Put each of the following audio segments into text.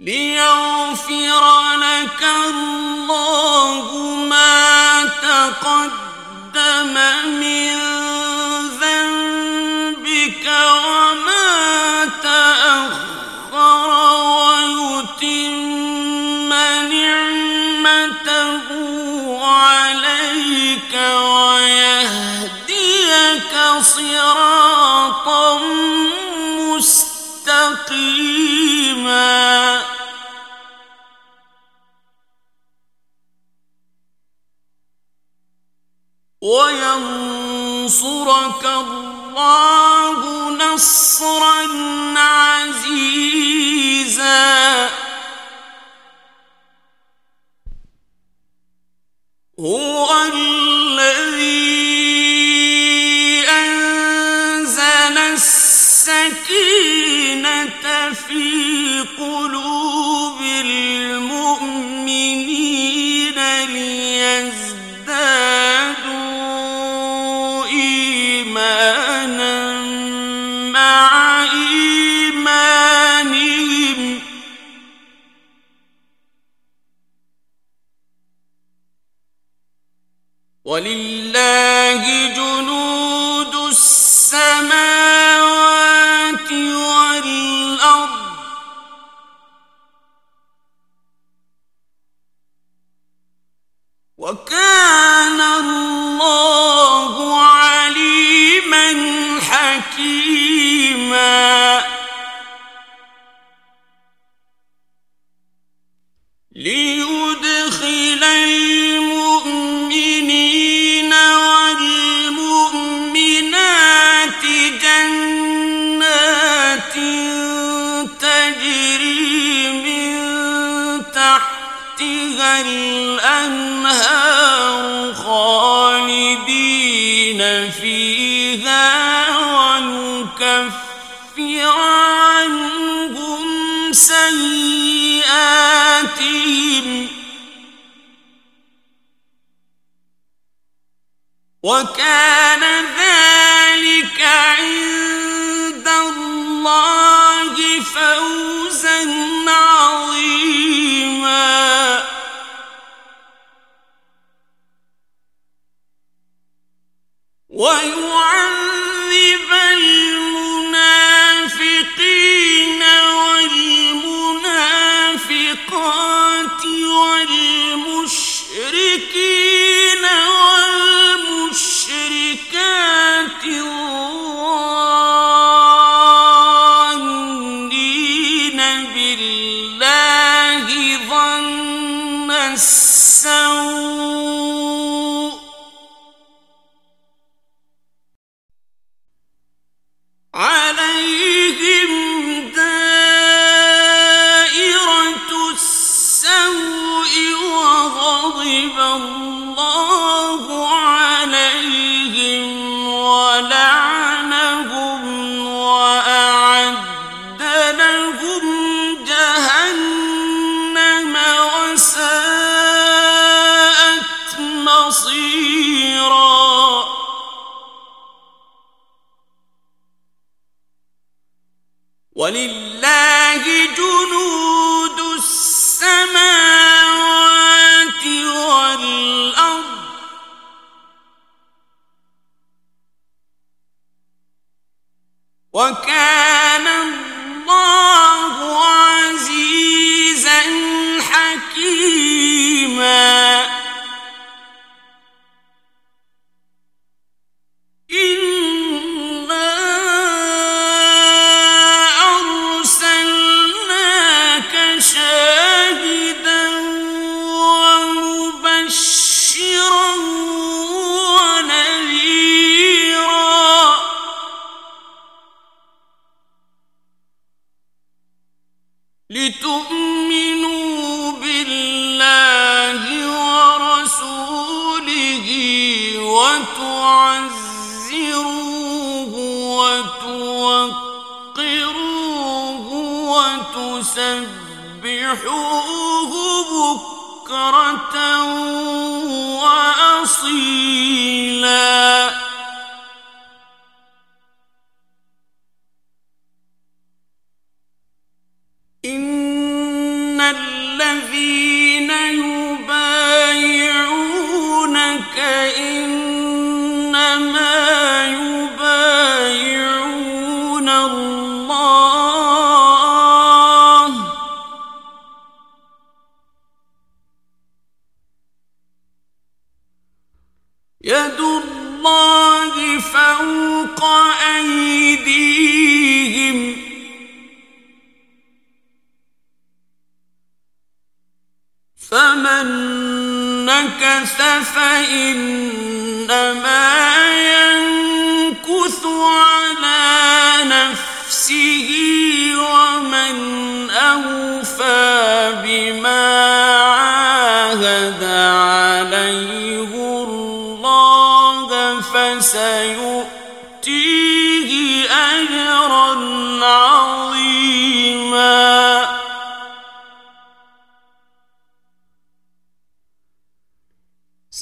ليغفر لك الله ما تقدم من ذنبك وما تأخر ويتم نعمته عليك ويهديك صراطا مستقيما وينصرك الله نصرا عزيزا هو ولله جنود السماوات والأرض وكان الله عليما حكيما ليدخل ويكفر عنهم سيئاتهم وكان ذلك عند الله فوزا عظيما ويعذب ظن وكان بكرة وأصيلا.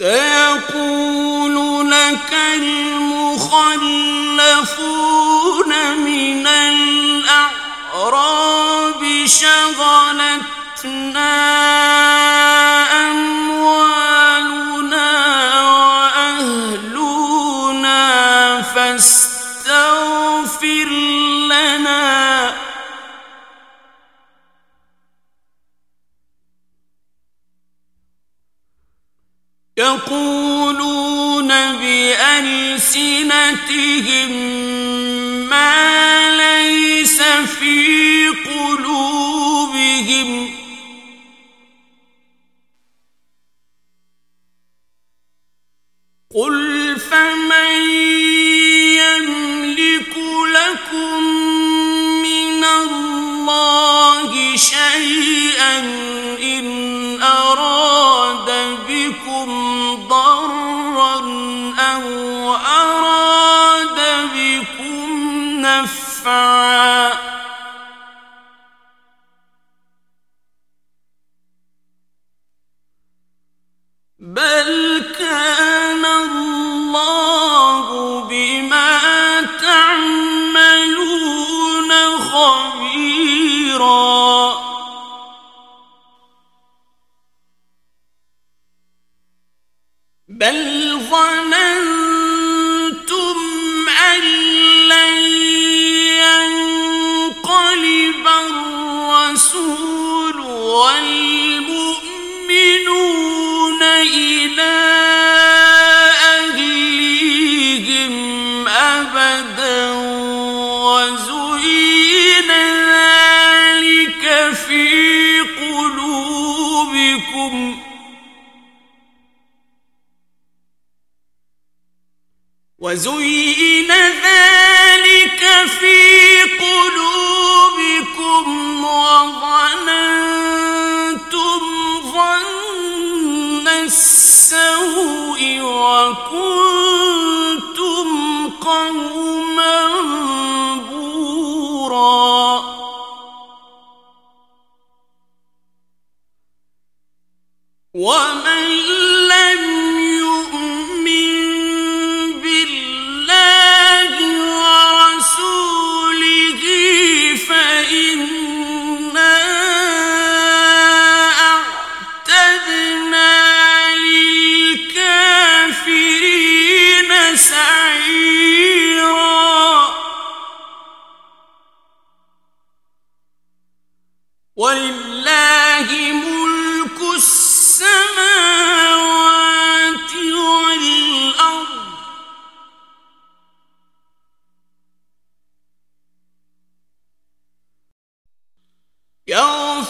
سيقول لك المخلفون من الأعراب شغلتنا ألسنتهم ما ليس في قلوبهم وزين ذلك في قلوبكم وظهر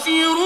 يغفر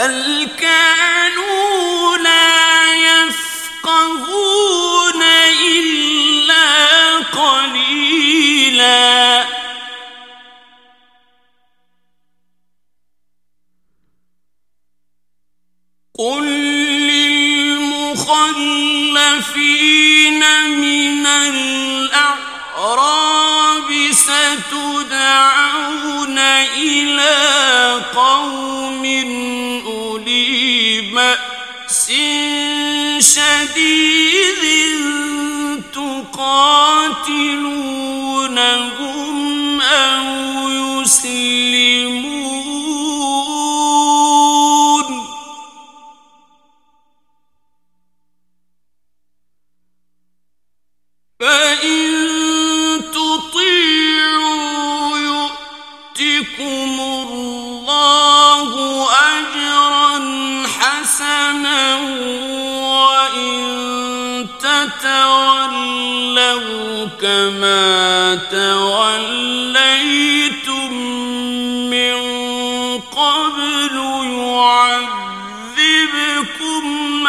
بل کی۔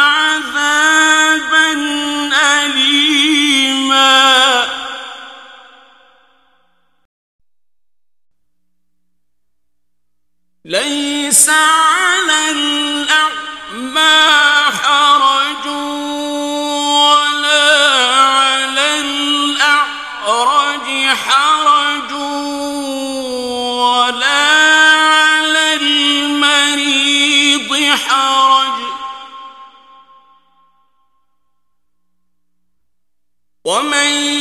عذابا أليما ليس ومن